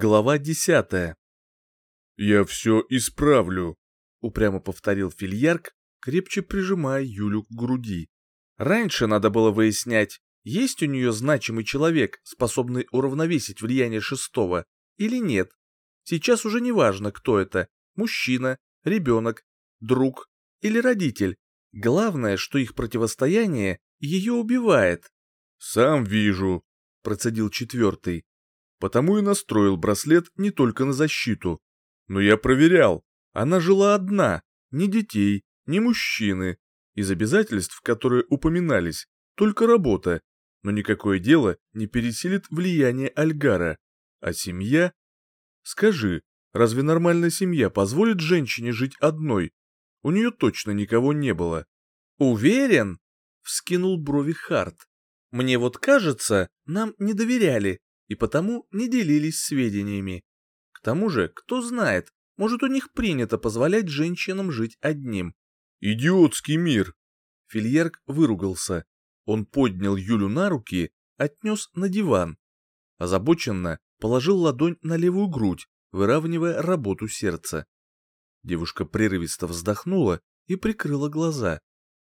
Глава десятая. «Я все исправлю», — упрямо повторил Фильярк, крепче прижимая Юлю к груди. Раньше надо было выяснять, есть у нее значимый человек, способный уравновесить влияние шестого, или нет. Сейчас уже не важно, кто это – мужчина, ребенок, друг или родитель. Главное, что их противостояние ее убивает. «Сам вижу», — процедил четвертый. «Потому и настроил браслет не только на защиту. Но я проверял, она жила одна, ни детей, ни мужчины. Из обязательств, которые упоминались, только работа, но никакое дело не пересилит влияние Альгара. А семья? Скажи, разве нормальная семья позволит женщине жить одной? У нее точно никого не было. Уверен? Вскинул брови Харт. Мне вот кажется, нам не доверяли, и потому не делились сведениями. К тому же, кто знает, может у них принято позволять женщинам жить одним. «Идиотский мир!» Фильерк выругался. Он поднял Юлю на руки, отнес на диван. Озабоченно положил ладонь на левую грудь, выравнивая работу сердца. Девушка прерывисто вздохнула и прикрыла глаза.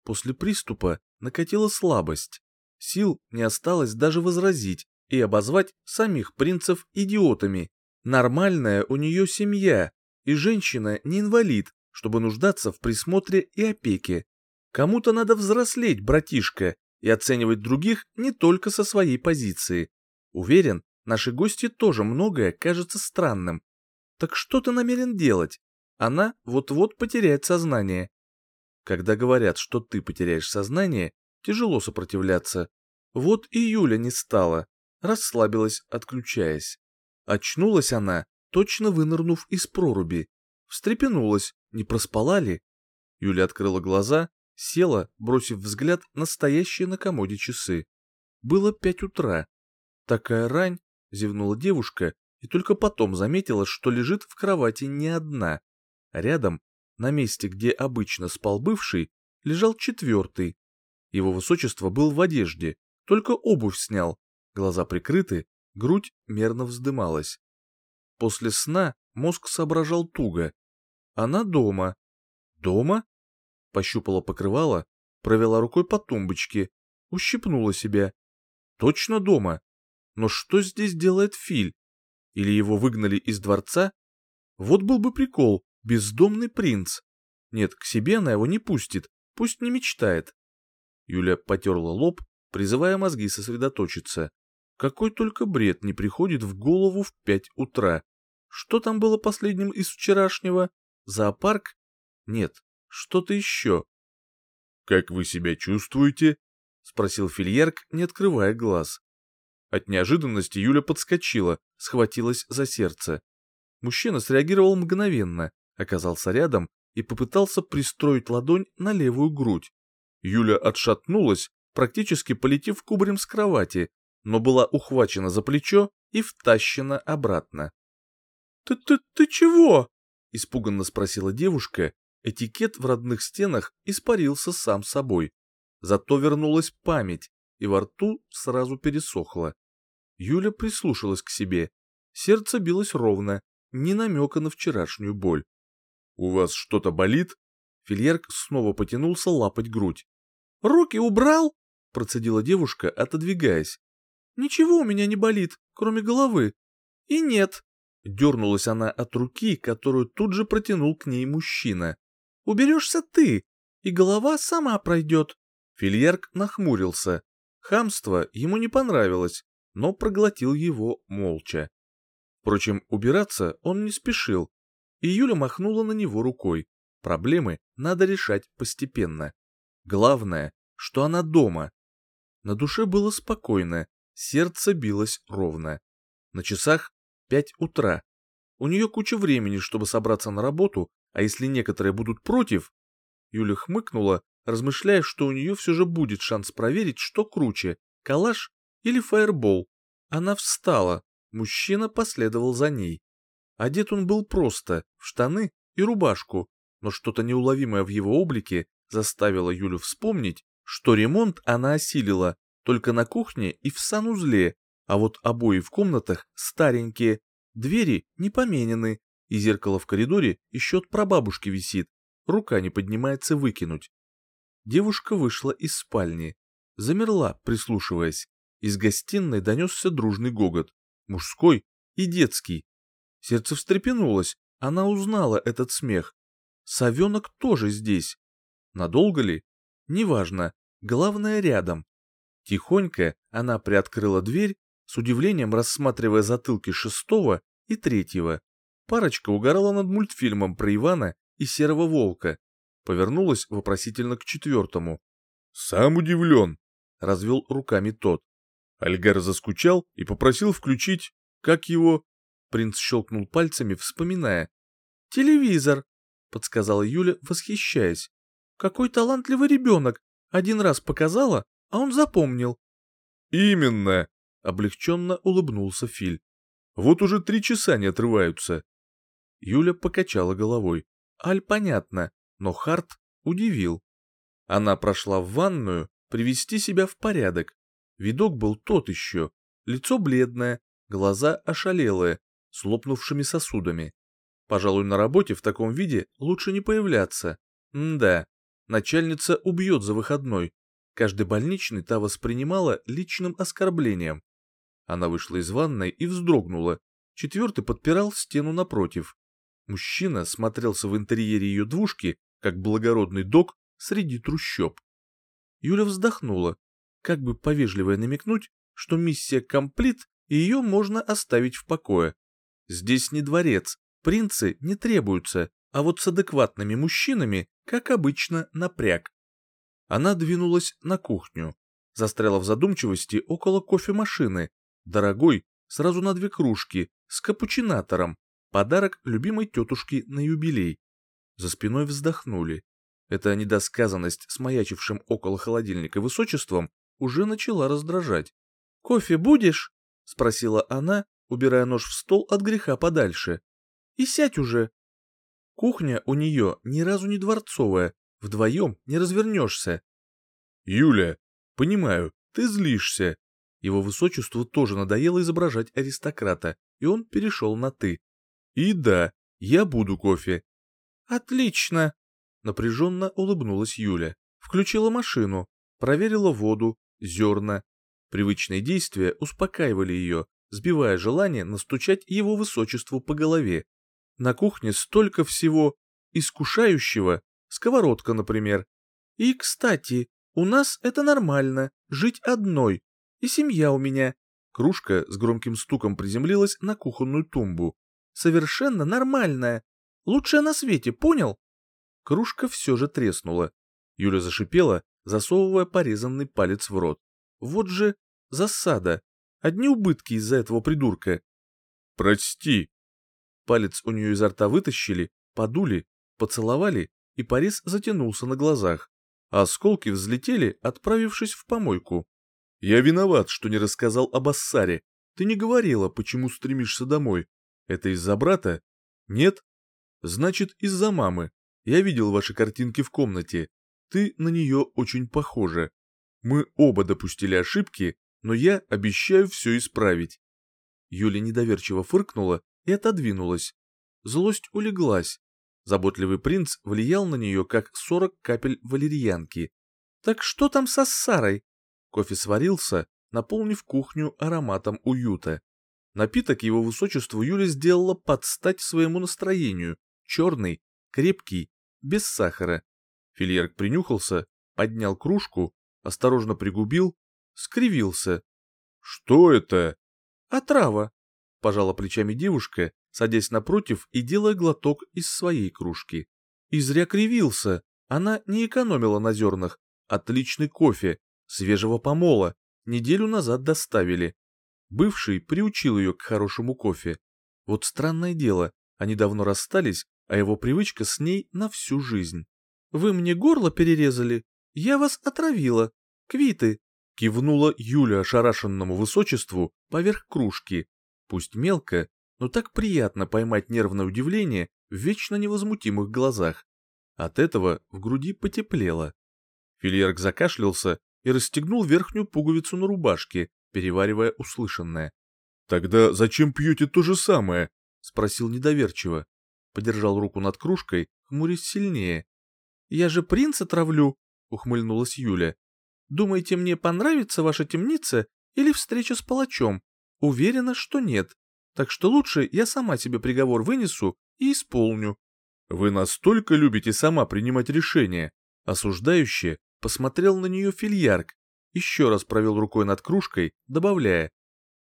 После приступа накатила слабость. Сил не осталось даже возразить и обозвать самих принцев идиотами. Нормальная у нее семья, и женщина не инвалид, чтобы нуждаться в присмотре и опеке. Кому-то надо взрослеть, братишка, и оценивать других не только со своей позиции. Уверен, наши гости тоже многое кажется странным. Так что ты намерен делать? Она вот-вот потеряет сознание. Когда говорят, что ты потеряешь сознание, тяжело сопротивляться. Вот и Юля не стала, расслабилась, отключаясь. Очнулась она, точно вынырнув из проруби. Встрепенулась, не проспала ли? Юля открыла глаза, села, бросив взгляд на стоящие на комоде часы. Было пять утра. Такая рань, зевнула девушка, и только потом заметила, что лежит в кровати не одна. Рядом, на месте, где обычно спал бывший, лежал четвертый. Его высочество был в одежде, только обувь снял, глаза прикрыты, грудь мерно вздымалась. После сна мозг соображал туго. Она дома. Дома? Пощупала покрывало, провела рукой по тумбочке, ущипнула себя. Точно дома. Но что здесь делает Филь? Или его выгнали из дворца? Вот был бы прикол, бездомный принц. Нет, к себе она его не пустит, пусть не мечтает. Юля потерла лоб, призывая мозги сосредоточиться. Какой только бред не приходит в голову в пять утра. Что там было последним из вчерашнего? Зоопарк? Нет, что-то еще. «Как вы себя чувствуете?» — спросил Фильерк, не открывая глаз. От неожиданности Юля подскочила, схватилась за сердце. Мужчина среагировал мгновенно, оказался рядом и попытался пристроить ладонь на левую грудь. Юля отшатнулась, практически полетев кубарем с кровати, но была ухвачена за плечо и втащена обратно. «Ты, ты, ты чего?» — испуганно спросила девушка. Этикет в родных стенах испарился сам собой. Зато вернулась память, и во рту сразу пересохло. Юля прислушалась к себе. Сердце билось ровно, ни намека на вчерашнюю боль. «У вас что-то болит?» Фильерк снова потянулся лапать грудь. «Руки убрал?» — процедила девушка, отодвигаясь. «Ничего у меня не болит, кроме головы. И нет». Дернулась она от руки, которую тут же протянул к ней мужчина. «Уберешься ты, и голова сама пройдет». Фильерк нахмурился. Хамство ему не понравилось, но проглотил его молча. Впрочем, убираться он не спешил, и Юля махнула на него рукой. Проблемы надо решать постепенно. Главное, что она дома. На душе было спокойно, сердце билось ровно. На часах пять утра. У нее куча времени, чтобы собраться на работу, а если некоторые будут против... Юля хмыкнула, размышляя, что у нее все же будет шанс проверить, что круче, калаш или фаербол. Она встала, мужчина последовал за ней. Одет он был просто, в штаны и рубашку, но что-то неуловимое в его облике заставило Юлю вспомнить, что ремонт она осилила только на кухне и в санузле, а вот обои в комнатах старенькие, Двери не поменены, и зеркало в коридоре еще от прабабушки висит, рука не поднимается выкинуть. Девушка вышла из спальни, замерла, прислушиваясь. Из гостиной донесся дружный гогот, мужской и детский. Сердце встрепенулось, она узнала этот смех. Совенок тоже здесь. Надолго ли? Неважно, главное рядом. Тихонько она приоткрыла дверь, с удивлением рассматривая затылки шестого и третьего. Парочка угорала над мультфильмом про Ивана и Серого Волка. Повернулась вопросительно к четвертому. «Сам удивлен», — развел руками тот. Альгар заскучал и попросил включить, как его... Принц щелкнул пальцами, вспоминая. «Телевизор», — подсказала Юля, восхищаясь. «Какой талантливый ребенок! Один раз показала, а он запомнил». «Именно!» — облегченно улыбнулся Филь. «Вот уже три часа не отрываются». Юля покачала головой. Аль понятно, но Харт удивил. Она прошла в ванную, привести себя в порядок. Видок был тот еще, лицо бледное, глаза ошалелые, с лопнувшими сосудами. Пожалуй, на работе в таком виде лучше не появляться. М да, начальница убьет за выходной. Каждый больничный та воспринимала личным оскорблением. Она вышла из ванной и вздрогнула. Четвертый подпирал стену напротив. Мужчина смотрелся в интерьере ее двушки, как благородный док среди трущоб. Юля вздохнула, как бы повежливо намекнуть, что миссия комплит и ее можно оставить в покое. Здесь не дворец, принцы не требуются, а вот с адекватными мужчинами, как обычно, напряг. Она двинулась на кухню, застряла в задумчивости около кофемашины, дорогой, сразу на две кружки, с капучинатором, подарок любимой тетушки на юбилей. За спиной вздохнули. Эта недосказанность с маячившим около холодильника высочеством уже начала раздражать. «Кофе будешь?» — спросила она, убирая нож в стол от греха подальше. «И сядь уже!» Кухня у нее ни разу не дворцовая, вдвоем не развернешься. «Юля, понимаю, ты злишься». Его высочеству тоже надоело изображать аристократа, и он перешел на «ты». «И да, я буду кофе». «Отлично!» — напряженно улыбнулась Юля. Включила машину, проверила воду, зерна. Привычные действия успокаивали ее, сбивая желание настучать его высочеству по голове. На кухне столько всего искушающего, сковородка, например. И, кстати, у нас это нормально, жить одной. И семья у меня. Кружка с громким стуком приземлилась на кухонную тумбу. Совершенно нормальная. Лучшая на свете, понял? Кружка все же треснула. Юля зашипела, засовывая порезанный палец в рот. Вот же засада. Одни убытки из-за этого придурка. Прости. Палец у нее изо рта вытащили, подули, поцеловали, и порез затянулся на глазах. А осколки взлетели, отправившись в помойку. Я виноват, что не рассказал об Ассаре. Ты не говорила, почему стремишься домой. Это из-за брата? Нет? Значит, из-за мамы. Я видел ваши картинки в комнате. Ты на нее очень похожа. Мы оба допустили ошибки, но я обещаю все исправить. Юля недоверчиво фыркнула и отодвинулась. Злость улеглась. Заботливый принц влиял на нее, как сорок капель валерьянки. «Так что там со Сарой?» Кофе сварился, наполнив кухню ароматом уюта. Напиток его высочеству Юля сделала под стать своему настроению. Черный, крепкий, без сахара. Фильерк принюхался, поднял кружку, осторожно пригубил, скривился. «Что это?» «Отрава», — пожала плечами девушка, садясь напротив и делая глоток из своей кружки. И зря кривился, она не экономила на зернах. Отличный кофе, свежего помола, неделю назад доставили. Бывший приучил ее к хорошему кофе. Вот странное дело, они давно расстались, а его привычка с ней на всю жизнь. «Вы мне горло перерезали? Я вас отравила. Квиты!» Кивнула Юля ошарашенному высочеству поверх кружки. Пусть мелко, но так приятно поймать нервное удивление в вечно невозмутимых глазах. От этого в груди потеплело. Фильерк закашлялся и расстегнул верхнюю пуговицу на рубашке, переваривая услышанное. Тогда зачем пьете то же самое? Спросил недоверчиво. Подержал руку над кружкой, хмурясь сильнее. Я же принца травлю, ухмыльнулась Юля. Думаете, мне понравится ваша темница или встреча с палачом? Уверена, что нет. Так что лучше я сама себе приговор вынесу и исполню. Вы настолько любите сама принимать решения. Осуждающее посмотрел на нее фильярк, еще раз провел рукой над кружкой, добавляя.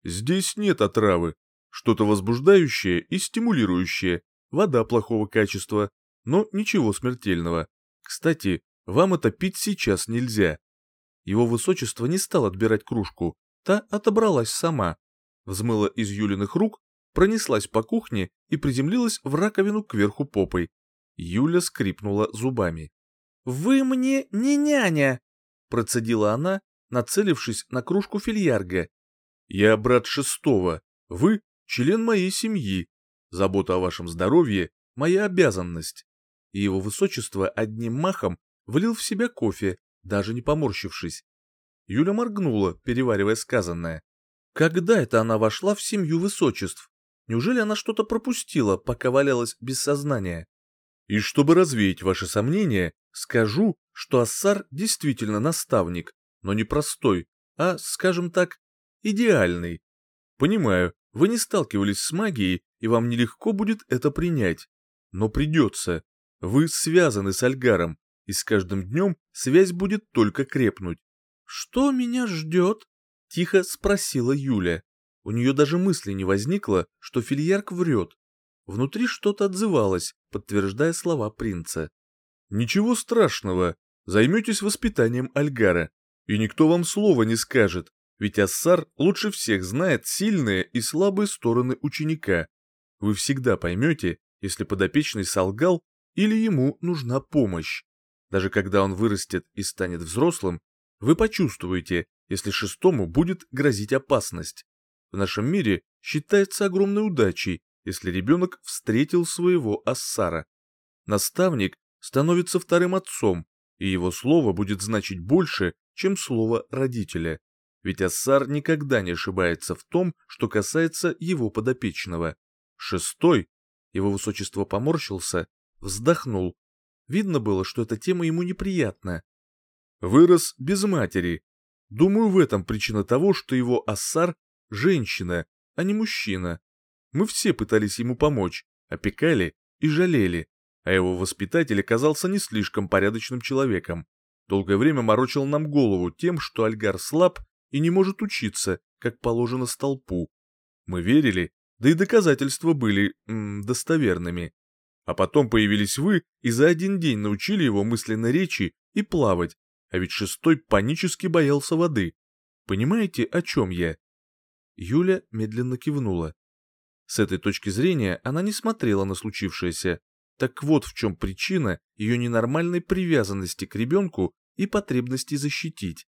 Здесь нет отравы. Что-то возбуждающее и стимулирующее. Вода плохого качества, но ничего смертельного. Кстати, вам это пить сейчас нельзя. Его высочество не стал отбирать кружку, та отобралась сама. Взмыла из Юлиных рук, пронеслась по кухне и приземлилась в раковину кверху попой. Юля скрипнула зубами. «Вы мне не няня!» — процедила она, нацелившись на кружку фильярга. «Я брат шестого, вы — член моей семьи. Забота о вашем здоровье — моя обязанность». И его высочество одним махом влил в себя кофе, даже не поморщившись. Юля моргнула, переваривая сказанное. Когда это она вошла в семью высочеств? Неужели она что-то пропустила, пока валялась без сознания? И чтобы развеять ваши сомнения, скажу, что Ассар действительно наставник, но не простой, а, скажем так, идеальный. Понимаю, вы не сталкивались с магией, и вам нелегко будет это принять. Но придется. Вы связаны с Альгаром, и с каждым днем связь будет только крепнуть. «Что меня ждет?» — тихо спросила Юля. У нее даже мысли не возникло, что фильярк врет. Внутри что-то отзывалось, подтверждая слова принца. «Ничего страшного. Займетесь воспитанием Альгара. И никто вам слова не скажет, ведь Ассар лучше всех знает сильные и слабые стороны ученика. Вы всегда поймете, если подопечный солгал или ему нужна помощь. Даже когда он вырастет и станет взрослым, вы почувствуете, если шестому будет грозить опасность. В нашем мире считается огромной удачей, если ребенок встретил своего ассара. Наставник становится вторым отцом, и его слово будет значить больше, чем слово родителя. Ведь ассар никогда не ошибается в том, что касается его подопечного. Шестой, его высочество поморщился, вздохнул. Видно было, что эта тема ему неприятна. Вырос без матери. Думаю, в этом причина того, что его ассар – женщина, а не мужчина. Мы все пытались ему помочь, опекали и жалели, а его воспитатель оказался не слишком порядочным человеком. Долгое время морочил нам голову тем, что Альгар слаб и не может учиться, как положено столпу. Мы верили, да и доказательства были м, достоверными. А потом появились вы и за один день научили его мысленной речи и плавать, а ведь шестой панически боялся воды. Понимаете, о чем я? Юля медленно кивнула. С этой точки зрения она не смотрела на случившееся. Так вот в чем причина ее ненормальной привязанности к ребенку и потребности защитить.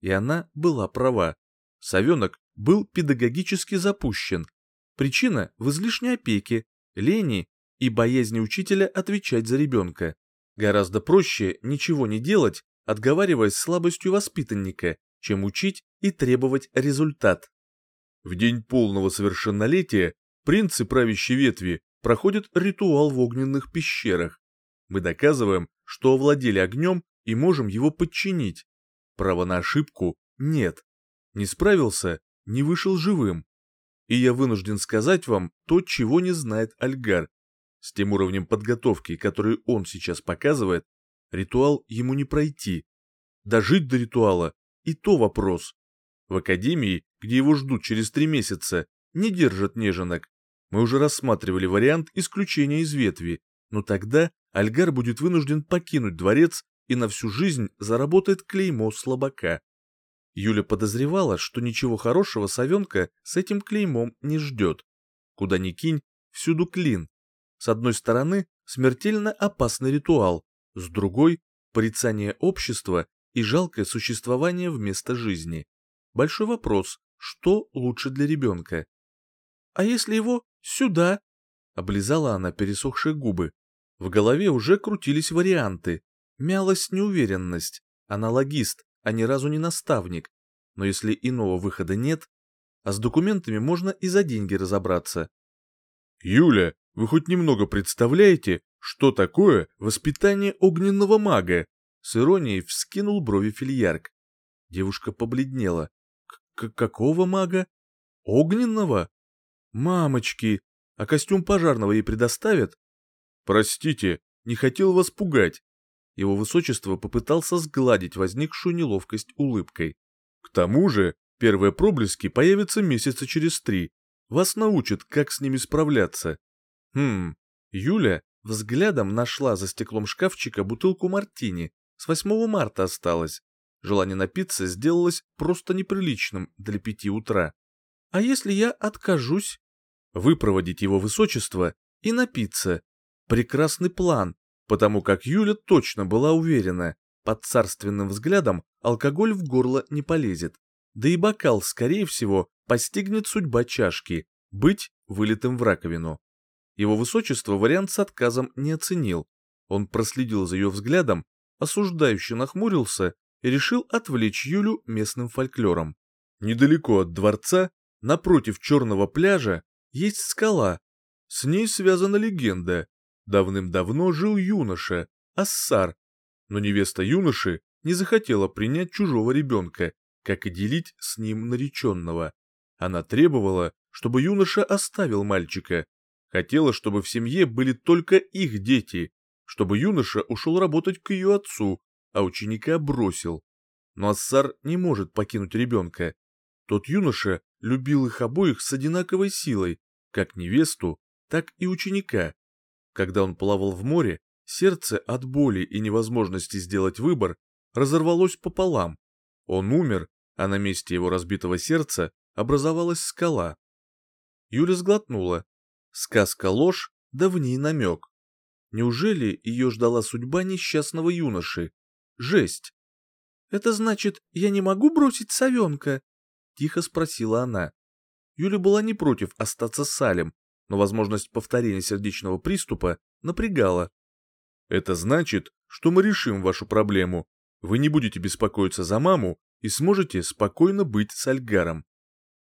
И она была права. Совенок был педагогически запущен. Причина в излишней опеке, лени и боязни учителя отвечать за ребенка. Гораздо проще ничего не делать, отговариваясь слабостью воспитанника, чем учить и требовать результат. В день полного совершеннолетия принцы правящей ветви проходят ритуал в огненных пещерах. Мы доказываем, что овладели огнем и можем его подчинить. Права на ошибку нет. Не справился, не вышел живым. И я вынужден сказать вам то, чего не знает Альгар. С тем уровнем подготовки, который он сейчас показывает, ритуал ему не пройти. Дожить до ритуала – и то вопрос. В академии, где его ждут через три месяца, не держат неженок, мы уже рассматривали вариант исключения из ветви, но тогда Альгар будет вынужден покинуть дворец и на всю жизнь заработает клеймо слабака. Юля подозревала, что ничего хорошего совенка с этим клеймом не ждет. Куда ни кинь, всюду клин. С одной стороны, смертельно опасный ритуал, с другой – порицание общества и жалкое существование вместо жизни. Большой вопрос, что лучше для ребенка? А если его Сюда!» Облизала она пересохшие губы. В голове уже крутились варианты. Мялась неуверенность. Она логист, а ни разу не наставник. Но если иного выхода нет... а с документами можно и за деньги разобраться. «Юля, вы хоть немного представляете, что такое воспитание огненного мага?» С иронией вскинул брови фильярк. Девушка побледнела. К «Какого мага? Огненного? Мамочки, а костюм пожарного ей предоставят?» «Простите, не хотел вас пугать». Его высочество попытался сгладить возникшую неловкость улыбкой. «К тому же, первые проблески появятся месяца через три. Вас научат, как с ними справляться». Хм, Юля взглядом нашла за стеклом шкафчика бутылку мартини. С 8 марта осталось. Желание напиться сделалось просто неприличным для пяти утра. А если я откажусь? Выпроводить его высочество и напиться. Прекрасный план, потому как Юля точно была уверена, под царственным взглядом алкоголь в горло не полезет. Да и бокал, скорее всего, постигнет судьба чашки, быть вылитым в раковину. Его высочество вариант с отказом не оценил. Он проследил за ее взглядом, осуждающе нахмурился и решил отвлечь Юлю местным фольклором. Недалеко от дворца, напротив черного пляжа, есть скала. С ней связана легенда. Давным-давно жил юноша, Ассар, но невеста юноши не захотела принять чужого ребенка, как и делить с ним нареченного. Она требовала, чтобы юноша оставил мальчика. Хотела, чтобы в семье были только их дети, чтобы юноша ушел работать к ее отцу, а ученика бросил. Но Ассар не может покинуть ребенка. Тот юноша любил их обоих с одинаковой силой, как невесту, так и ученика. Когда он плавал в море, сердце от боли и невозможности сделать выбор разорвалось пополам. Он умер, а на месте его разбитого сердца образовалась скала. Юля сглотнула. Сказка ложь, да в ней намек. Неужели ее ждала судьба несчастного юноши? Жесть! «Это значит, я не могу бросить совенка?» — тихо спросила она. Юля была не против остаться с Салем, но возможность повторения сердечного приступа напрягала. «Это значит, что мы решим вашу проблему. Вы не будете беспокоиться за маму и сможете спокойно быть с Альгаром».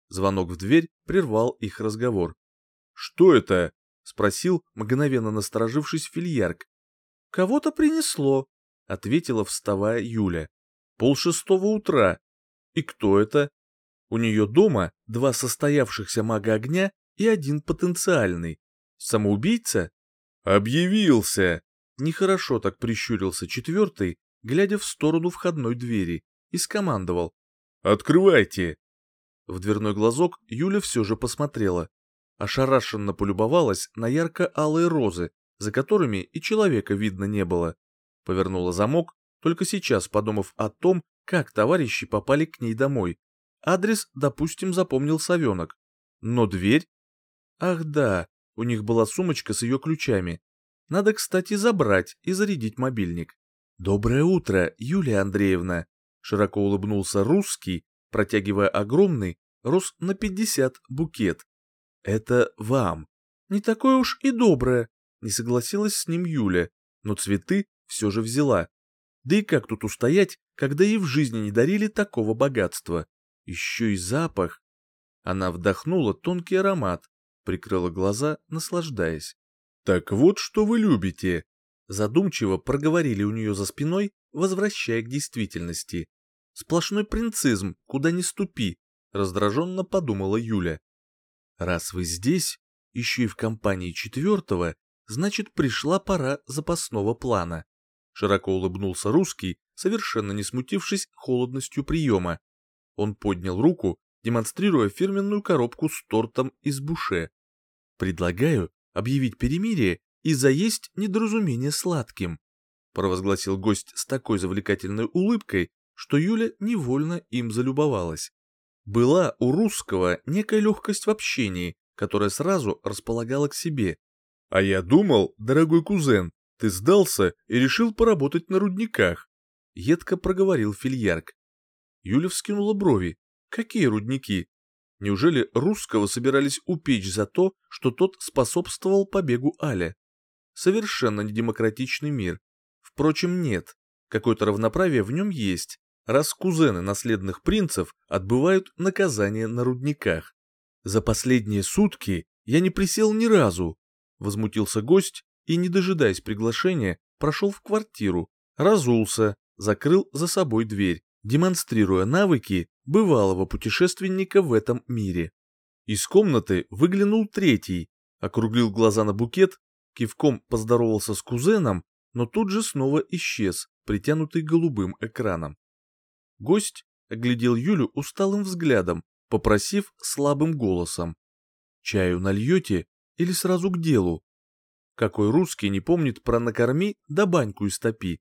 Звонок в дверь прервал их разговор. «Что это?» — спросил, мгновенно насторожившись фильярк. «Кого-то принесло», — ответила, вставая Юля. «Пол шестого утра. И кто это?» У нее дома два состоявшихся мага огня и один потенциальный. Самоубийца? Объявился! Нехорошо так прищурился четвертый, глядя в сторону входной двери, и скомандовал. «Открывайте!» В дверной глазок Юля все же посмотрела. Ошарашенно полюбовалась на ярко-алые розы, за которыми и человека видно не было. Повернула замок, только сейчас подумав о том, как товарищи попали к ней домой, Адрес, допустим, запомнил совенок. Но дверь? Ах да, у них была сумочка с ее ключами. Надо, кстати, забрать и зарядить мобильник. «Доброе утро, Юлия Андреевна!» Широко улыбнулся русский, протягивая огромный, рос на пятьдесят букет. «Это вам». «Не такое уж и доброе», — не согласилась с ним Юля, но цветы все же взяла. Да и как тут устоять, когда ей в жизни не дарили такого богатства? Еще и запах. Она вдохнула тонкий аромат, прикрыла глаза, наслаждаясь. «Так вот, что вы любите!» Задумчиво проговорили у нее за спиной, возвращая к действительности. «Сплошной принцизм, куда ни ступи», — раздраженно подумала Юля. «Раз вы здесь, еще и в компании четвертого, значит, пришла пора запасного плана». Широко улыбнулся русский, совершенно не смутившись холодностью приема. Он поднял руку, демонстрируя фирменную коробку с тортом из буше. «Предлагаю объявить перемирие и заесть недоразумение сладким», провозгласил гость с такой завлекательной улыбкой, что Юля невольно им залюбовалась. Была у русского некая легкость в общении, которая сразу располагала к себе. «А я думал, дорогой кузен, ты сдался и решил поработать на рудниках», едко проговорил фильярк. Юля вскинула брови. Какие рудники? Неужели русского собирались упечь за то, что тот способствовал побегу Аля? Совершенно недемократичный мир. Впрочем, нет. Какое-то равноправие в нем есть. Раз кузены наследных принцев отбывают наказание на рудниках. За последние сутки я не присел ни разу, возмутился гость и, не дожидаясь приглашения, прошел в квартиру, разулся, закрыл за собой дверь, демонстрируя навыки бывалого путешественника в этом мире. Из комнаты выглянул третий, округлил глаза на букет, кивком поздоровался с кузеном, но тут же снова исчез, притянутый голубым экраном. Гость оглядел Юлю усталым взглядом, попросив слабым голосом. «Чаю нальете или сразу к делу?» Какой русский не помнит про накорми да баньку истопи?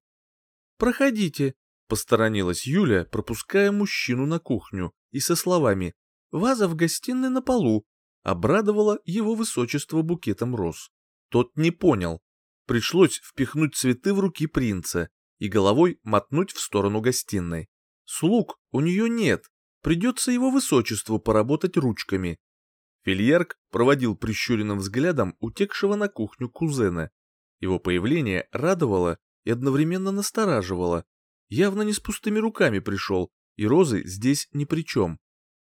«Проходите», — посторонилась Юля, пропуская мужчину на кухню, и со словами «Ваза в гостиной на полу», обрадовала его высочество букетом роз. Тот не понял. Пришлось впихнуть цветы в руки принца и головой мотнуть в сторону гостиной. Слуг у нее нет, придется его высочеству поработать ручками. Фильярк проводил прищуренным взглядом утекшего на кухню кузена. Его появление радовало и одновременно настораживало. Явно не с пустыми руками пришел, и розы здесь ни при чем.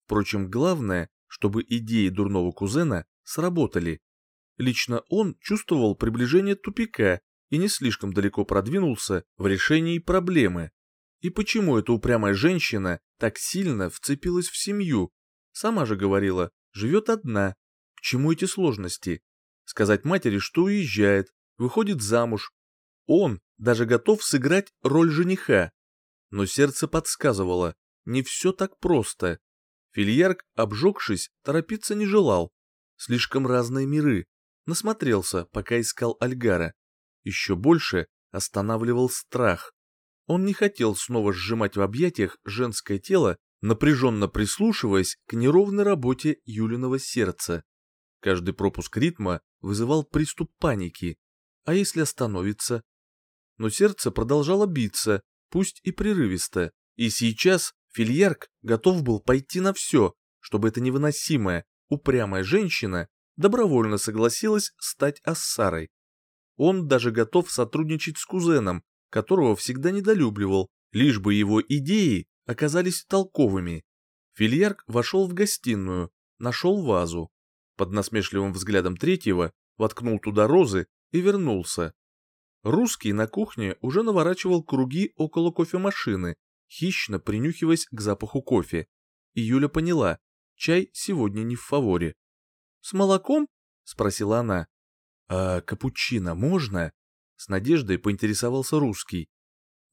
Впрочем, главное, чтобы идеи дурного кузена сработали. Лично он чувствовал приближение тупика и не слишком далеко продвинулся в решении проблемы. И почему эта упрямая женщина так сильно вцепилась в семью? Сама же говорила, живет одна. К чему эти сложности? Сказать матери, что уезжает, выходит замуж. Он даже готов сыграть роль жениха. Но сердце подсказывало, не все так просто. Фильярк, обжегшись, торопиться не желал. Слишком разные миры. Насмотрелся, пока искал Альгара. Еще больше останавливал страх. Он не хотел снова сжимать в объятиях женское тело, напряженно прислушиваясь к неровной работе Юлиного сердца. Каждый пропуск ритма вызывал приступ паники. А если остановится? Но сердце продолжало биться, пусть и прерывисто, и сейчас Фильярк готов был пойти на все, чтобы эта невыносимая, упрямая женщина добровольно согласилась стать Ассарой. Он даже готов сотрудничать с кузеном, которого всегда недолюбливал, лишь бы его идеи оказались толковыми. Фильярк вошел в гостиную, нашел вазу. Под насмешливым взглядом третьего воткнул туда розы и вернулся. Русский на кухне уже наворачивал круги около кофемашины, хищно принюхиваясь к запаху кофе. И Юля поняла, чай сегодня не в фаворе. «С молоком?» — спросила она. «А капучино можно?» С надеждой поинтересовался русский.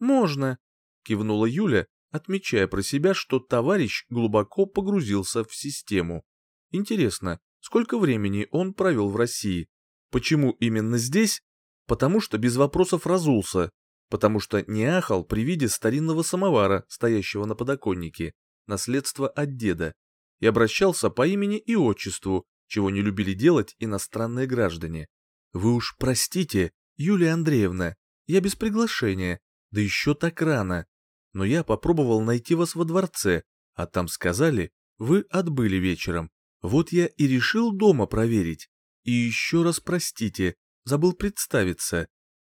«Можно», — кивнула Юля, отмечая про себя, что товарищ глубоко погрузился в систему. Интересно, сколько времени он провел в России? Почему именно здесь? Потому что без вопросов разулся, потому что не ахал при виде старинного самовара, стоящего на подоконнике, наследство от деда, и обращался по имени и отчеству, чего не любили делать иностранные граждане. «Вы уж простите, «Юлия Андреевна, я без приглашения, да еще так рано. Но я попробовал найти вас во дворце, а там сказали, вы отбыли вечером. Вот я и решил дома проверить. И еще раз простите, забыл представиться».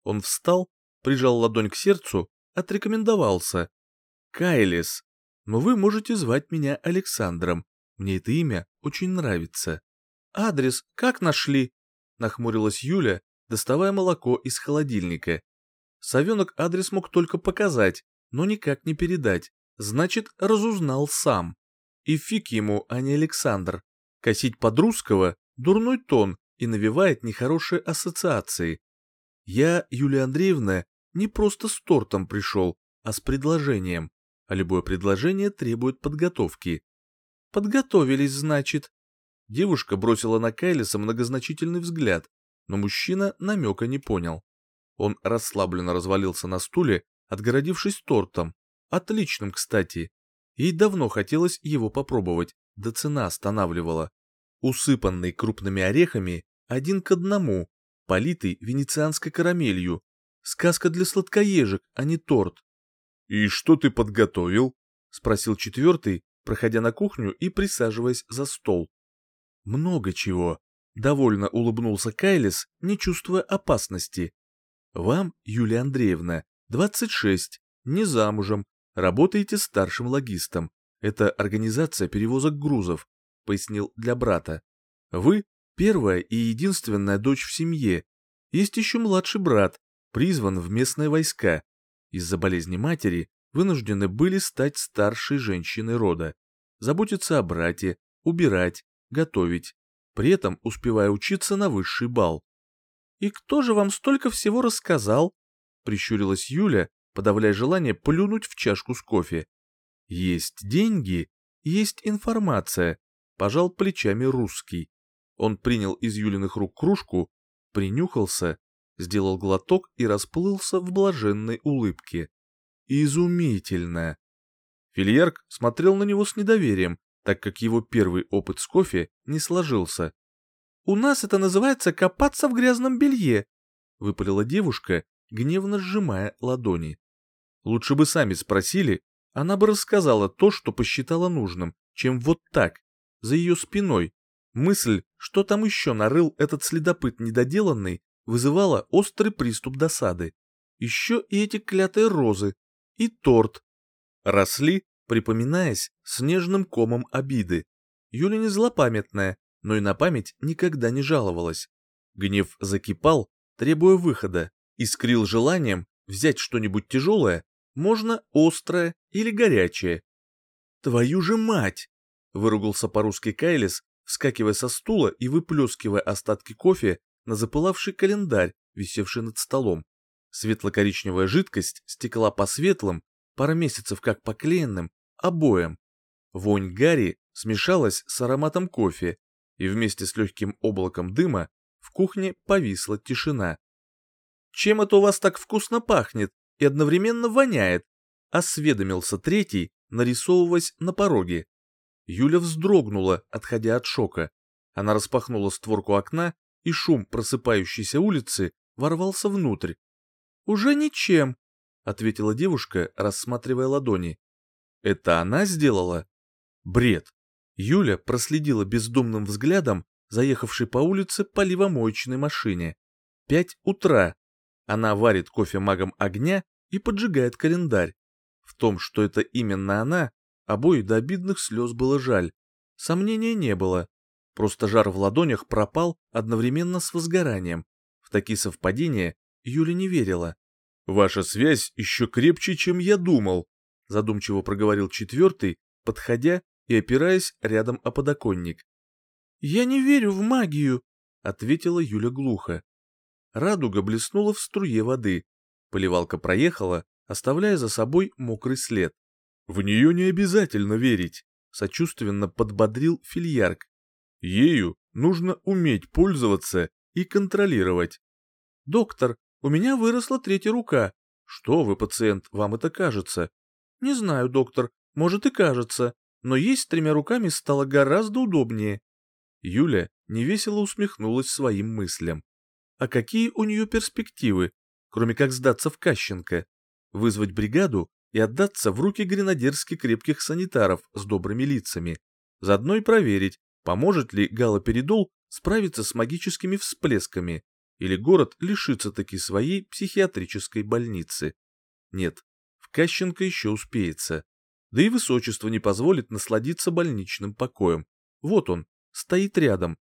Он встал, прижал ладонь к сердцу, отрекомендовался. «Кайлис, но вы можете звать меня Александром. Мне это имя очень нравится». «Адрес как нашли?» — нахмурилась Юля, доставая молоко из холодильника. Совенок адрес мог только показать, но никак не передать, значит, разузнал сам. И фиг ему, а не Александр. Косить под русского – дурной тон и навевает нехорошие ассоциации. Я, Юлия Андреевна, не просто с тортом пришел, а с предложением, а любое предложение требует подготовки. Подготовились, значит. Девушка бросила на Кайлиса многозначительный взгляд, но мужчина намека не понял. Он расслабленно развалился на стуле, отгородившись тортом. Отличным, кстати. Ей давно хотелось его попробовать, да цена останавливала. Усыпанный крупными орехами, один к одному, политый венецианской карамелью. Сказка для сладкоежек, а не торт. «И что ты подготовил?» — спросил четвертый, проходя на кухню и присаживаясь за стол. «Много чего», Довольно улыбнулся Кайлис, не чувствуя опасности. Вам, Юлия Андреевна, 26, не замужем, Работаете старшим логистом. Это организация перевозок грузов, пояснил для брата. Вы первая и единственная дочь в семье. Есть еще младший брат, призван в местные войска. Из-за болезни матери вынуждены были стать старшей женщиной рода. Заботиться о брате, убирать, готовить, при этом успевая учиться на высший бал. «И кто же вам столько всего рассказал?» — прищурилась Юля, подавляя желание плюнуть в чашку с кофе. «Есть деньги, есть информация», — пожал плечами русский. Он принял из Юлиных рук кружку, принюхался, сделал глоток и расплылся в блаженной улыбке. «Изумительно!» Фильярк смотрел на него с недоверием, так как его первый опыт с кофе не сложился. «У нас это называется копаться в грязном белье», — выпалила девушка, гневно сжимая ладони. Лучше бы сами спросили, она бы рассказала то, что посчитала нужным, чем вот так, за ее спиной. Мысль, что там еще нарыл этот следопыт недоделанный, вызывала острый приступ досады. Еще и эти клятые розы, и торт. Росли, припоминаясь снежным комом обиды. Юля не злопамятная, но и на память никогда не жаловалась. Гнев закипал, требуя выхода, искрил желанием взять что-нибудь тяжелое, можно острое или горячее. «Твою же мать!» — выругался по-русски Кайлис, вскакивая со стула и выплескивая остатки кофе на запылавший календарь, висевший над столом. Светло-коричневая жидкость стекла по светлым, пара месяцев как поклеенным, обоям. Вонь гари смешалась с ароматом кофе, и вместе с легким облаком дыма в кухне повисла тишина. «Чем это у вас так вкусно пахнет и одновременно воняет?» — осведомился третий, нарисовываясь на пороге. Юля вздрогнула, отходя от шока. Она распахнула створку окна, и шум просыпающейся улицы ворвался внутрь. «Уже ничем», — ответила девушка, рассматривая ладони. «Это она сделала?» «Бред!» Юля проследила бездумным взглядом заехавшей по улице поливомоечной машине. Пять утра. Она варит кофе магом огня и поджигает календарь. В том, что это именно она, обои до обидных слез было жаль. Сомнения не было. Просто жар в ладонях пропал одновременно с возгоранием. В такие совпадения Юля не верила. «Ваша связь еще крепче, чем я думал», задумчиво проговорил четвертый, подходя и опираясь рядом о подоконник. «Я не верю в магию», — ответила Юля глухо. Радуга блеснула в струе воды. Поливалка проехала, оставляя за собой мокрый след. «В нее не обязательно верить», — сочувственно подбодрил фильярк. «Ею нужно уметь пользоваться и контролировать». «Доктор, у меня выросла третья рука. Что вы, пациент, вам это кажется?» «Не знаю, доктор, может и кажется, но есть с тремя руками стало гораздо удобнее». Юля невесело усмехнулась своим мыслям. А какие у нее перспективы, кроме как сдаться в Кащенко? Вызвать бригаду и отдаться в руки гренадерски крепких санитаров с добрыми лицами. Заодно и проверить, поможет ли галоперидол справиться с магическими всплесками, или город лишится таки своей психиатрической больницы. Нет, в Кащенко еще успеется. Да и высочество не позволит насладиться больничным покоем. Вот он, стоит рядом.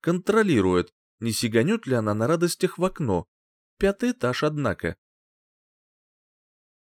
Контролирует, не сиганет ли она на радостях в окно. Пятый этаж, однако.